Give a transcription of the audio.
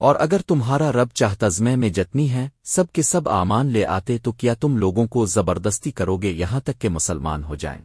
اور اگر تمہارا رب چاہتزمے میں جتنی ہے سب کے سب آمان لے آتے تو کیا تم لوگوں کو زبردستی کرو گے یہاں تک کہ مسلمان ہو جائیں۔